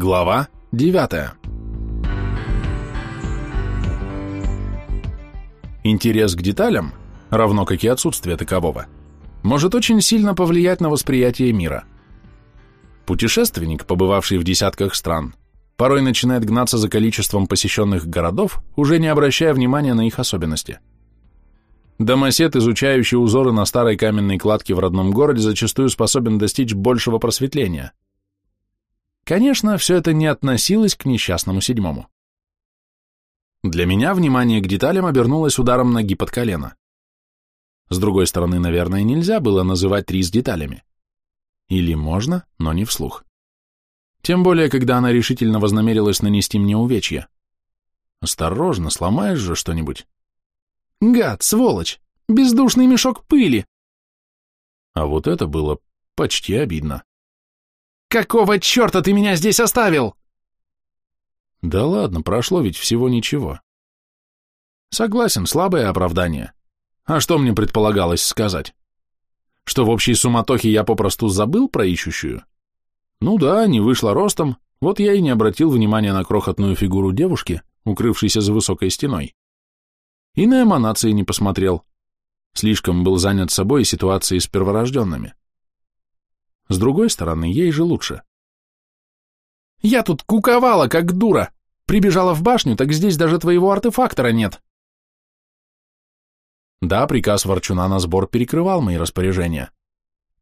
Глава 9. Интерес к деталям, равно как и отсутствие такового, может очень сильно повлиять на восприятие мира. Путешественник, побывавший в десятках стран, порой начинает гнаться за количеством посещенных городов, уже не обращая внимания на их особенности. Домосед, изучающий узоры на старой каменной кладке в родном городе, зачастую способен достичь большего просветления – Конечно, все это не относилось к несчастному седьмому. Для меня внимание к деталям обернулось ударом ноги под колено. С другой стороны, наверное, нельзя было называть рис деталями. Или можно, но не вслух. Тем более, когда она решительно вознамерилась нанести мне увечья. Осторожно, сломаешь же что-нибудь. Гад, сволочь, бездушный мешок пыли. А вот это было почти обидно. Какого черта ты меня здесь оставил? Да ладно, прошло ведь всего ничего. Согласен, слабое оправдание. А что мне предполагалось сказать? Что в общей суматохе я попросту забыл про ищущую? Ну да, не вышла ростом, вот я и не обратил внимания на крохотную фигуру девушки, укрывшейся за высокой стеной. И на эманации не посмотрел. Слишком был занят собой и ситуацией с перворожденными. С другой стороны, ей же лучше. «Я тут куковала, как дура! Прибежала в башню, так здесь даже твоего артефактора нет!» Да, приказ Ворчуна на сбор перекрывал мои распоряжения.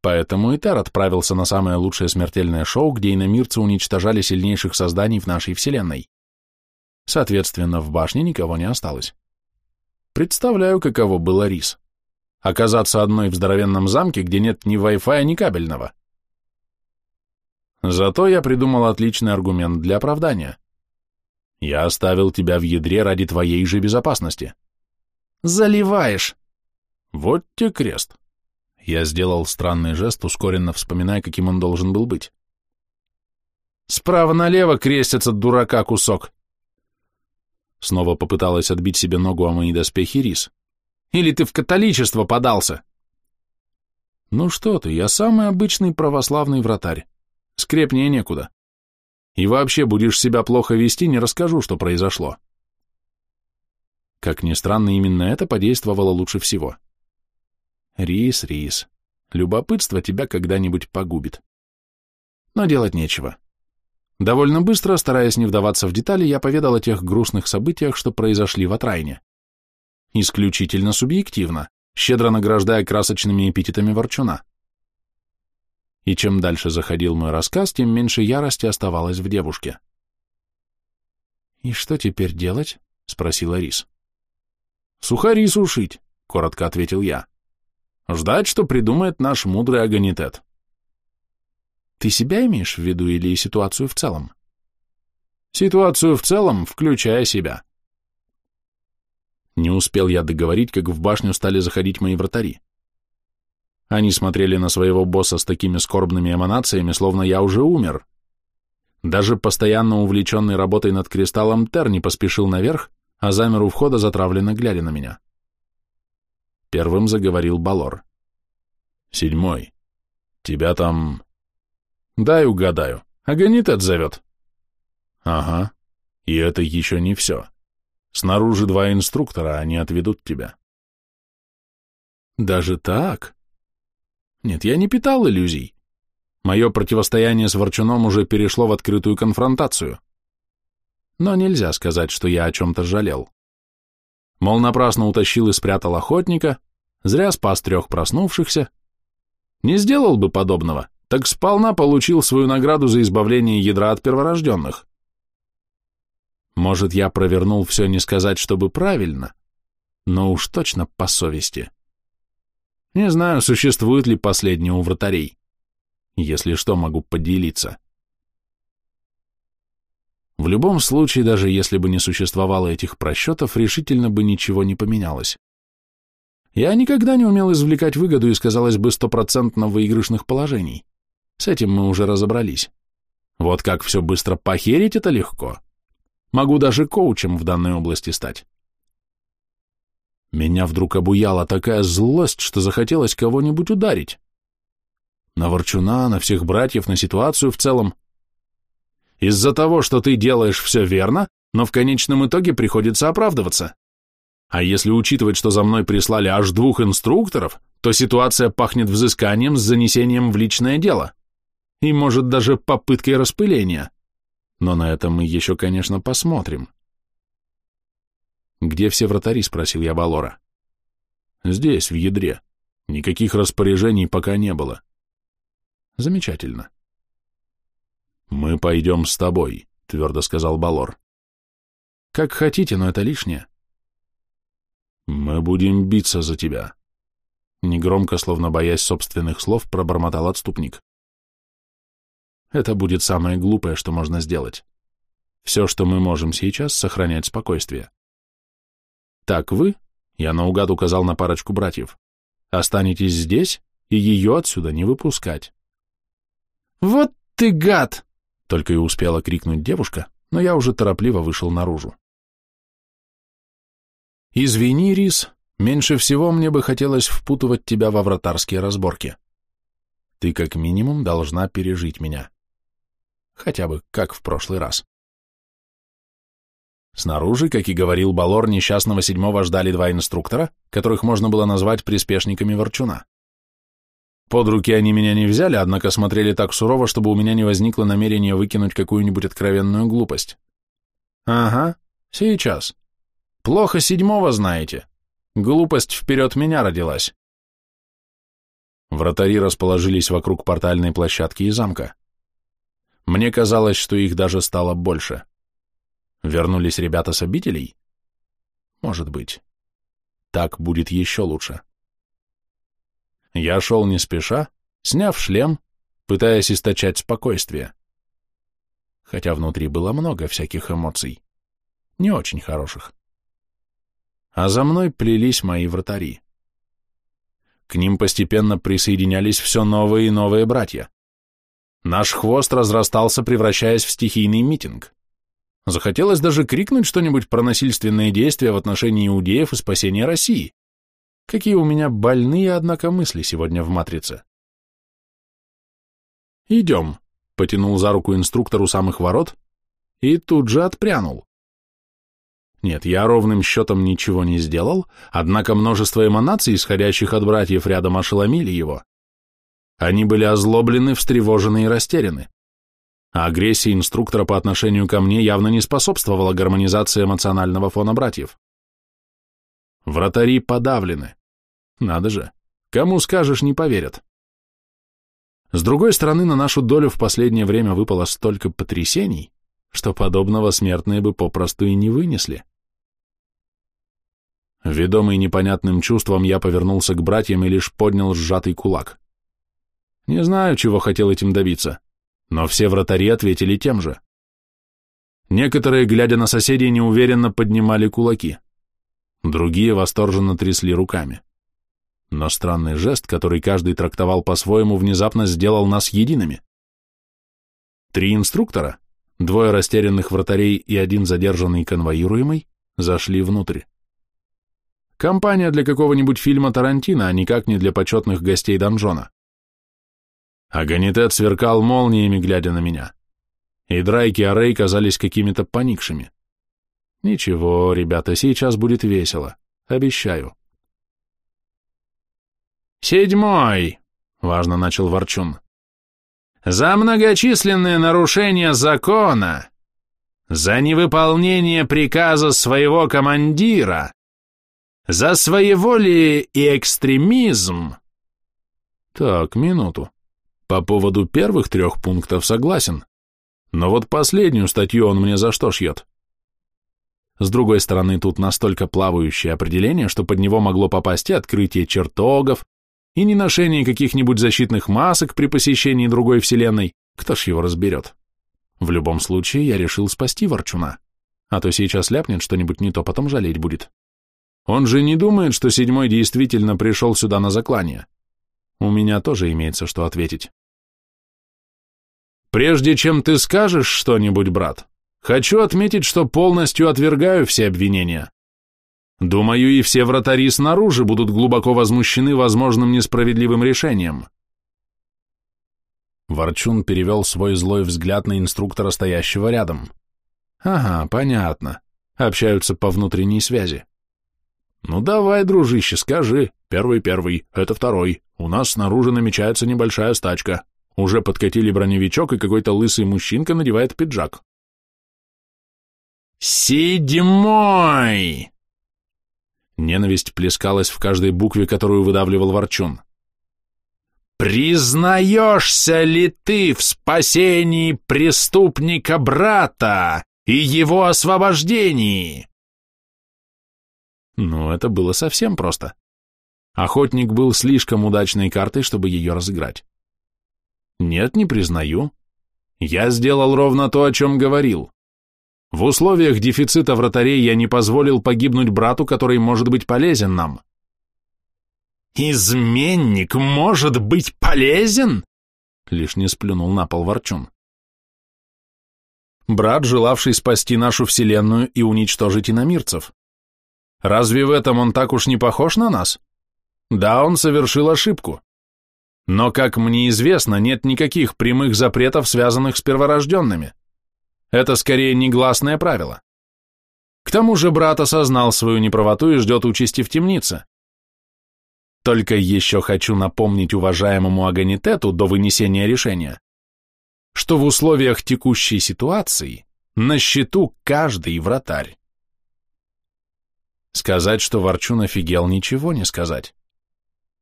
Поэтому и отправился на самое лучшее смертельное шоу, где иномирцы уничтожали сильнейших созданий в нашей вселенной. Соответственно, в башне никого не осталось. Представляю, каково было рис. Оказаться одной в здоровенном замке, где нет ни Wi-Fi, ни кабельного. Зато я придумал отличный аргумент для оправдания. Я оставил тебя в ядре ради твоей же безопасности. Заливаешь. Вот те крест. Я сделал странный жест, ускоренно вспоминая, каким он должен был быть. Справа налево крестится дурака кусок. Снова попыталась отбить себе ногу о мои доспехи рис. Или ты в католичество подался? Ну что ты, я самый обычный православный вратарь. Скрепнее некуда. И вообще будешь себя плохо вести, не расскажу, что произошло. Как ни странно, именно это подействовало лучше всего. Рис, Рис, любопытство тебя когда-нибудь погубит. Но делать нечего. Довольно быстро, стараясь не вдаваться в детали, я поведал о тех грустных событиях, что произошли в Атрайне. Исключительно субъективно, щедро награждая красочными эпитетами ворчуна и чем дальше заходил мой рассказ, тем меньше ярости оставалось в девушке. «И что теперь делать?» — спросила Рис. «Сухари сушить», — коротко ответил я. «Ждать, что придумает наш мудрый агонитет». «Ты себя имеешь в виду или ситуацию в целом?» «Ситуацию в целом, включая себя». Не успел я договорить, как в башню стали заходить мои вратари. Они смотрели на своего босса с такими скорбными эманациями, словно я уже умер. Даже постоянно увлеченный работой над кристаллом Тер не поспешил наверх, а замер у входа, затравленно глядя на меня. Первым заговорил Балор. «Седьмой. Тебя там...» «Дай угадаю. Аганитет зовет». «Ага. И это еще не все. Снаружи два инструктора, они отведут тебя». «Даже так?» Нет, я не питал иллюзий. Мое противостояние с Ворчуном уже перешло в открытую конфронтацию. Но нельзя сказать, что я о чем-то жалел. Мол, напрасно утащил и спрятал охотника, зря спас трех проснувшихся. Не сделал бы подобного, так сполна получил свою награду за избавление ядра от перворожденных. Может, я провернул все не сказать, чтобы правильно, но уж точно по совести. Не знаю, существует ли последний у вратарей. Если что, могу поделиться. В любом случае, даже если бы не существовало этих просчетов, решительно бы ничего не поменялось. Я никогда не умел извлекать выгоду из, казалось бы, стопроцентно выигрышных положений. С этим мы уже разобрались. Вот как все быстро похерить, это легко. Могу даже коучем в данной области стать. Меня вдруг обуяла такая злость, что захотелось кого-нибудь ударить. На Ворчуна, на всех братьев, на ситуацию в целом. из-за того, что ты делаешь все верно, но в конечном итоге приходится оправдываться. А если учитывать, что за мной прислали аж двух инструкторов, то ситуация пахнет взысканием с занесением в личное дело. И, может, даже попыткой распыления. Но на это мы еще, конечно, посмотрим. «Где все вратари?» — спросил я Балора. «Здесь, в ядре. Никаких распоряжений пока не было». «Замечательно». «Мы пойдем с тобой», — твердо сказал Балор. «Как хотите, но это лишнее». «Мы будем биться за тебя», — негромко, словно боясь собственных слов, пробормотал отступник. «Это будет самое глупое, что можно сделать. Все, что мы можем сейчас, сохранять спокойствие. Так вы, — я наугад указал на парочку братьев, — останетесь здесь и ее отсюда не выпускать». «Вот ты гад!» — только и успела крикнуть девушка, но я уже торопливо вышел наружу. Извини, Рис, меньше всего мне бы хотелось впутывать тебя во вратарские разборки. Ты как минимум должна пережить меня. Хотя бы как в прошлый раз. Снаружи, как и говорил Балор, несчастного седьмого ждали два инструктора, которых можно было назвать приспешниками Ворчуна. Под руки они меня не взяли, однако смотрели так сурово, чтобы у меня не возникло намерения выкинуть какую-нибудь откровенную глупость. Ага, сейчас. Плохо седьмого знаете. Глупость вперед меня родилась. Вратари расположились вокруг портальной площадки и замка. Мне казалось, что их даже стало больше. Вернулись ребята с обителей? Может быть. Так будет еще лучше. Я шел не спеша, сняв шлем, пытаясь источать спокойствие. Хотя внутри было много всяких эмоций, не очень хороших а за мной плелись мои вратари. К ним постепенно присоединялись все новые и новые братья. Наш хвост разрастался, превращаясь в стихийный митинг. Захотелось даже крикнуть что-нибудь про насильственные действия в отношении иудеев и спасения России. Какие у меня больные, однако, мысли сегодня в «Матрице». «Идем», — потянул за руку инструктор у самых ворот и тут же отпрянул. Нет, я ровным счетом ничего не сделал, однако множество эманаций, исходящих от братьев рядом, ошеломили его. Они были озлоблены, встревожены и растеряны. А агрессия инструктора по отношению ко мне явно не способствовала гармонизации эмоционального фона братьев. Вратари подавлены. Надо же, кому скажешь, не поверят. С другой стороны, на нашу долю в последнее время выпало столько потрясений, что подобного смертные бы попросту и не вынесли. Ведомый непонятным чувством, я повернулся к братьям и лишь поднял сжатый кулак. Не знаю, чего хотел этим добиться, но все вратари ответили тем же. Некоторые, глядя на соседей, неуверенно поднимали кулаки. Другие восторженно трясли руками. Но странный жест, который каждый трактовал по-своему, внезапно сделал нас едиными. Три инструктора, двое растерянных вратарей и один задержанный конвоируемый, зашли внутрь. Компания для какого-нибудь фильма Тарантино, а никак не для почетных гостей донжона. Аганитет сверкал молниями, глядя на меня. И Драйки и Арей казались какими-то поникшими. Ничего, ребята, сейчас будет весело. Обещаю. «Седьмой!» — важно начал Ворчун. «За многочисленные нарушения закона, за невыполнение приказа своего командира, за своеволие и экстремизм. Так, минуту. По поводу первых трех пунктов согласен. Но вот последнюю статью он мне за что шьет? С другой стороны, тут настолько плавающее определение, что под него могло попасть и открытие чертогов, и не ношение каких-нибудь защитных масок при посещении другой вселенной. Кто ж его разберет? В любом случае, я решил спасти Ворчуна. А то сейчас ляпнет что-нибудь не то, потом жалеть будет. Он же не думает, что седьмой действительно пришел сюда на заклание. У меня тоже имеется что ответить. Прежде чем ты скажешь что-нибудь, брат, хочу отметить, что полностью отвергаю все обвинения. Думаю, и все вратари снаружи будут глубоко возмущены возможным несправедливым решением. Ворчун перевел свой злой взгляд на инструктора, стоящего рядом. Ага, понятно. Общаются по внутренней связи. Ну давай, дружище, скажи. Первый-первый, это второй. У нас снаружи намечается небольшая стачка. Уже подкатили броневичок, и какой-то лысый мужчинка надевает пиджак. «Седьмой!» Ненависть плескалась в каждой букве, которую выдавливал Ворчун. «Признаешься ли ты в спасении преступника-брата и его освобождении?» Ну, это было совсем просто. Охотник был слишком удачной картой, чтобы ее разыграть. Нет, не признаю. Я сделал ровно то, о чем говорил. В условиях дефицита вратарей я не позволил погибнуть брату, который может быть полезен нам. «Изменник может быть полезен?» Лишь не сплюнул на пол Ворчун. Брат, желавший спасти нашу вселенную и уничтожить иномирцев. Разве в этом он так уж не похож на нас? Да, он совершил ошибку. Но, как мне известно, нет никаких прямых запретов, связанных с перворожденными. Это скорее негласное правило. К тому же брат осознал свою неправоту и ждет участи в темнице. Только еще хочу напомнить уважаемому Аганитету до вынесения решения, что в условиях текущей ситуации на счету каждый вратарь. Сказать, что Ворчун офигел, ничего не сказать.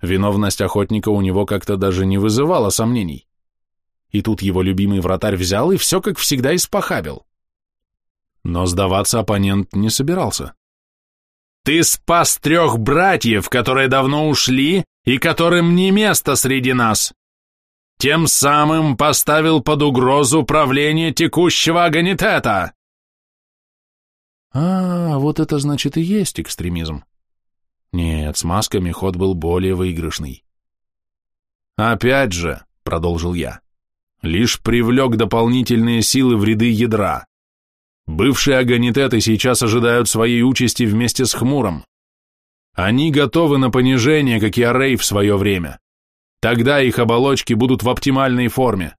Виновность охотника у него как-то даже не вызывала сомнений. И тут его любимый вратарь взял и все как всегда испохабил. Но сдаваться оппонент не собирался. «Ты спас трех братьев, которые давно ушли и которым не место среди нас. Тем самым поставил под угрозу правление текущего агонитета». А, вот это значит и есть экстремизм. Нет, с масками ход был более выигрышный. «Опять же», — продолжил я, — «лишь привлек дополнительные силы в ряды ядра. Бывшие агонитеты сейчас ожидают своей участи вместе с Хмуром. Они готовы на понижение, как и Арей в свое время. Тогда их оболочки будут в оптимальной форме.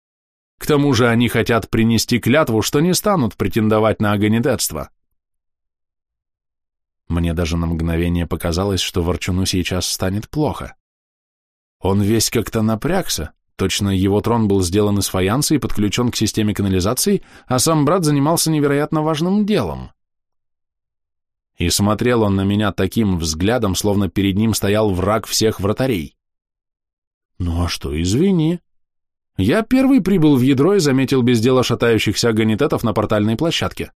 К тому же они хотят принести клятву, что не станут претендовать на агонитетство. Мне даже на мгновение показалось, что Ворчуну сейчас станет плохо. Он весь как-то напрягся, точно его трон был сделан из фаянса и подключен к системе канализации, а сам брат занимался невероятно важным делом. И смотрел он на меня таким взглядом, словно перед ним стоял враг всех вратарей. Ну а что, извини. Я первый прибыл в ядро и заметил без дела шатающихся агонитетов на портальной площадке.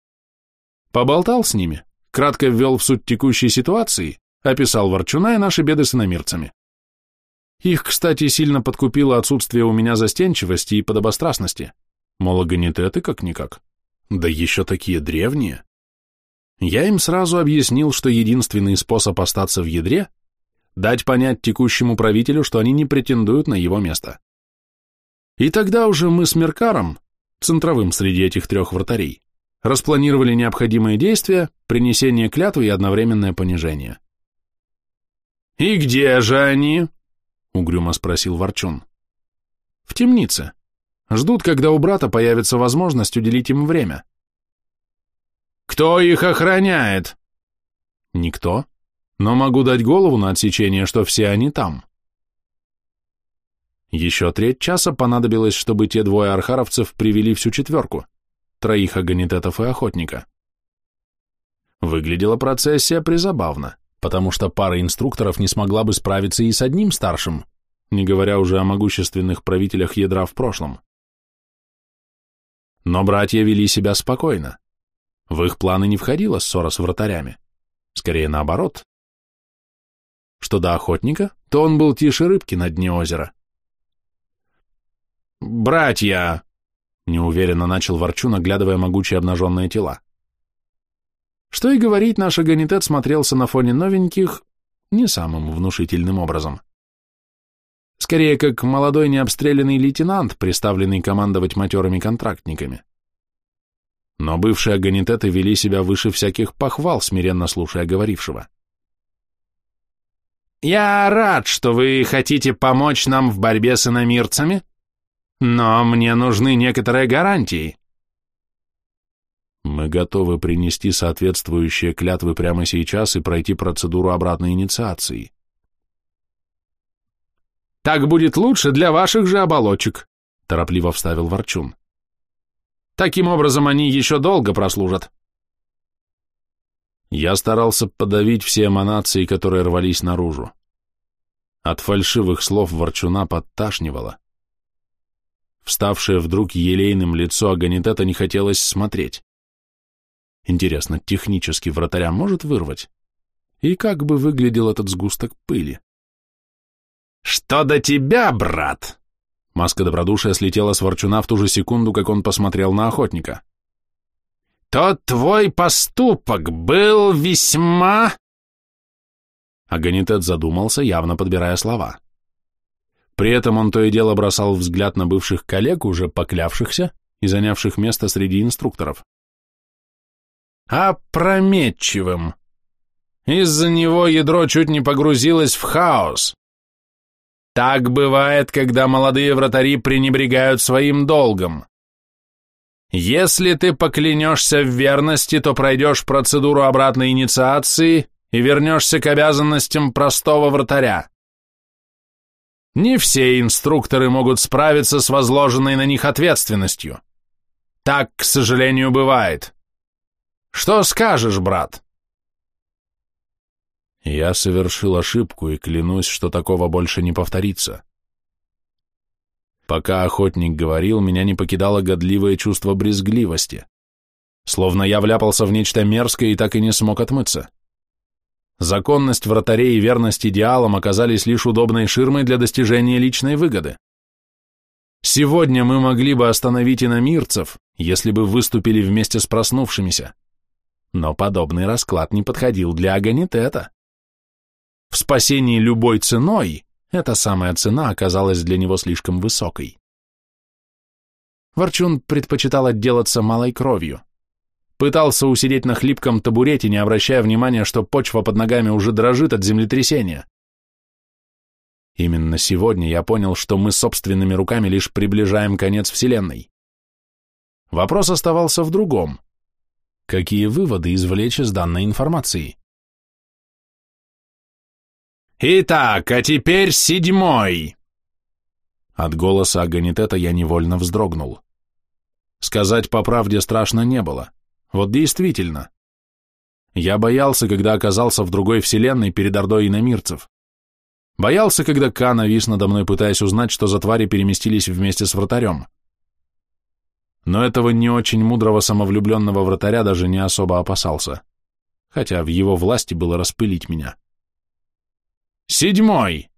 Поболтал с ними, кратко ввел в суть текущей ситуации, описал Ворчуна и наши беды с иномирцами. Их, кстати, сильно подкупило отсутствие у меня застенчивости и подобострастности. Мол, агонитеты как-никак. Да еще такие древние. Я им сразу объяснил, что единственный способ остаться в ядре — дать понять текущему правителю, что они не претендуют на его место. И тогда уже мы с Меркаром, центровым среди этих трех вратарей, распланировали необходимые действия, принесение клятвы и одновременное понижение. «И где же они?» — угрюмо спросил Ворчун. «В темнице. Ждут, когда у брата появится возможность уделить им время». «Кто их охраняет?» «Никто. Но могу дать голову на отсечение, что все они там». Еще треть часа понадобилось, чтобы те двое архаровцев привели всю четверку троих агонитетов и охотника. Выглядела процессия призабавно, потому что пара инструкторов не смогла бы справиться и с одним старшим, не говоря уже о могущественных правителях ядра в прошлом. Но братья вели себя спокойно. В их планы не входила ссора с вратарями. Скорее наоборот. Что до охотника, то он был тише рыбки на дне озера. «Братья!» Неуверенно начал ворчу, наглядывая могучие обнаженные тела. Что и говорить, наш агонитет смотрелся на фоне новеньких не самым внушительным образом. Скорее, как молодой необстрелянный лейтенант, приставленный командовать матерыми контрактниками. Но бывшие агонитеты вели себя выше всяких похвал, смиренно слушая говорившего. «Я рад, что вы хотите помочь нам в борьбе с иномирцами», Но мне нужны некоторые гарантии. Мы готовы принести соответствующие клятвы прямо сейчас и пройти процедуру обратной инициации. Так будет лучше для ваших же оболочек, торопливо вставил Ворчун. Таким образом они еще долго прослужат. Я старался подавить все эманации, которые рвались наружу. От фальшивых слов Ворчуна подташнивало. Вставшее вдруг елейным лицо Аганитета не хотелось смотреть. Интересно, технически вратаря может вырвать? И как бы выглядел этот сгусток пыли? «Что до тебя, брат?» Маска добродушия слетела с ворчуна в ту же секунду, как он посмотрел на охотника. «Тот твой поступок был весьма...» Аганитет задумался, явно подбирая слова. При этом он то и дело бросал взгляд на бывших коллег, уже поклявшихся и занявших место среди инструкторов опрометчивым. Из-за него ядро чуть не погрузилось в хаос. Так бывает, когда молодые вратари пренебрегают своим долгом. Если ты поклянешься в верности, то пройдешь процедуру обратной инициации и вернешься к обязанностям простого вратаря. Не все инструкторы могут справиться с возложенной на них ответственностью. Так, к сожалению, бывает. Что скажешь, брат?» Я совершил ошибку и клянусь, что такого больше не повторится. Пока охотник говорил, меня не покидало годливое чувство брезгливости. Словно я вляпался в нечто мерзкое и так и не смог отмыться. Законность вратарей и верность идеалам оказались лишь удобной ширмой для достижения личной выгоды. Сегодня мы могли бы остановить иномирцев, если бы выступили вместе с проснувшимися. Но подобный расклад не подходил для Аганитета. В спасении любой ценой эта самая цена оказалась для него слишком высокой. Ворчун предпочитал отделаться малой кровью. Пытался усидеть на хлипком табурете, не обращая внимания, что почва под ногами уже дрожит от землетрясения. Именно сегодня я понял, что мы собственными руками лишь приближаем конец Вселенной. Вопрос оставался в другом. Какие выводы извлечь из данной информации? «Итак, а теперь седьмой!» От голоса Аганитета я невольно вздрогнул. Сказать по правде страшно не было. Вот действительно. Я боялся, когда оказался в другой вселенной перед ордой иномирцев. Боялся, когда Ка навис надо мной, пытаясь узнать, что за твари переместились вместе с вратарем но этого не очень мудрого самовлюбленного вратаря даже не особо опасался, хотя в его власти было распылить меня. Седьмой.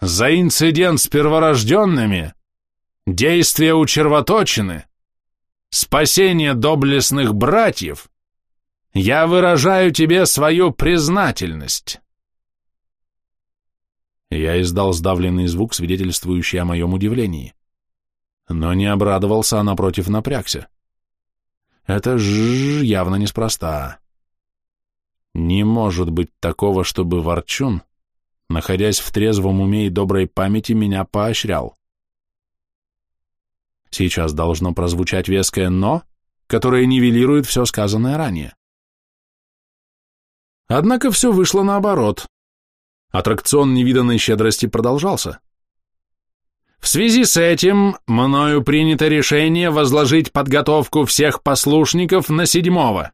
За инцидент с перворожденными, действия у червоточины, спасение доблестных братьев, я выражаю тебе свою признательность. Я издал сдавленный звук, свидетельствующий о моем удивлении но не обрадовался, а напротив напрягся. Это ж явно неспроста. Не может быть такого, чтобы Ворчун, находясь в трезвом уме и доброй памяти, меня поощрял. Сейчас должно прозвучать веское «но», которое нивелирует все сказанное ранее. Однако все вышло наоборот. Аттракцион невиданной щедрости продолжался. В связи с этим мною принято решение возложить подготовку всех послушников на седьмого.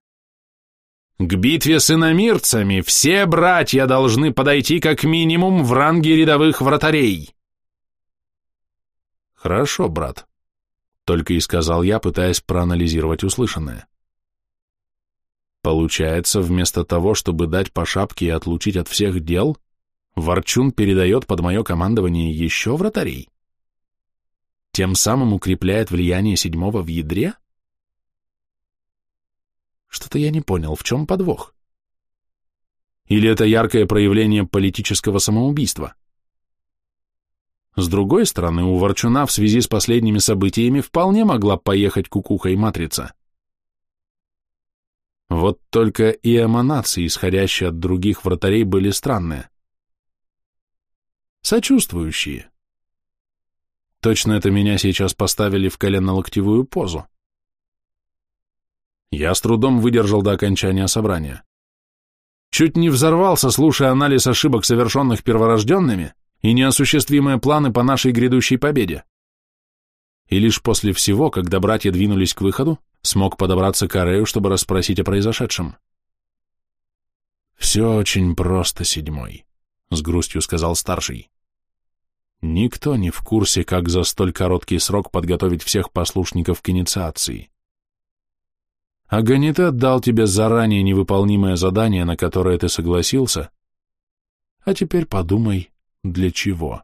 К битве с иномирцами все братья должны подойти как минимум в ранге рядовых вратарей. Хорошо, брат, только и сказал я, пытаясь проанализировать услышанное. Получается, вместо того, чтобы дать по шапке и отлучить от всех дел, Ворчун передает под мое командование еще вратарей? тем самым укрепляет влияние седьмого в ядре? Что-то я не понял, в чем подвох? Или это яркое проявление политического самоубийства? С другой стороны, у Ворчуна в связи с последними событиями вполне могла поехать кукуха и матрица. Вот только и эманации, исходящие от других вратарей, были странные. Сочувствующие Точно это меня сейчас поставили в колено-локтевую позу. Я с трудом выдержал до окончания собрания. Чуть не взорвался, слушая анализ ошибок, совершенных перворожденными, и неосуществимые планы по нашей грядущей победе. И лишь после всего, когда братья двинулись к выходу, смог подобраться к Арею, чтобы расспросить о произошедшем. «Все очень просто, седьмой», — с грустью сказал старший. «Никто не в курсе, как за столь короткий срок подготовить всех послушников к инициации. Аганитет дал тебе заранее невыполнимое задание, на которое ты согласился, а теперь подумай, для чего».